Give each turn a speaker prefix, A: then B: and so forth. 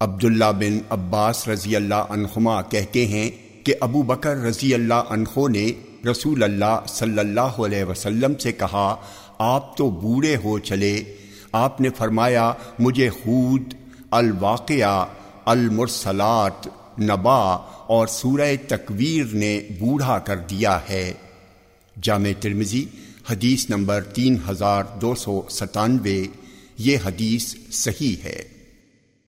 A: عبداللہ بن عباس رضی اللہ عنہما کہتے ہیں کہ ابو بکر رضی اللہ عنہ نے رسول اللہ صلی اللہ علیہ وسلم سے کہا، آپ تو بوڑھے ہو چلے۔ آپ نے فرمایا، مجھے خود الواقعہ، المرسلات، نبا اور سورہ تکویر نے بوڑھا کر دیا ہے۔ جامع ترمزی حدیث نمبر تین ہزار دو سو ستانوے۔ یہ حدیث صحیح ہے۔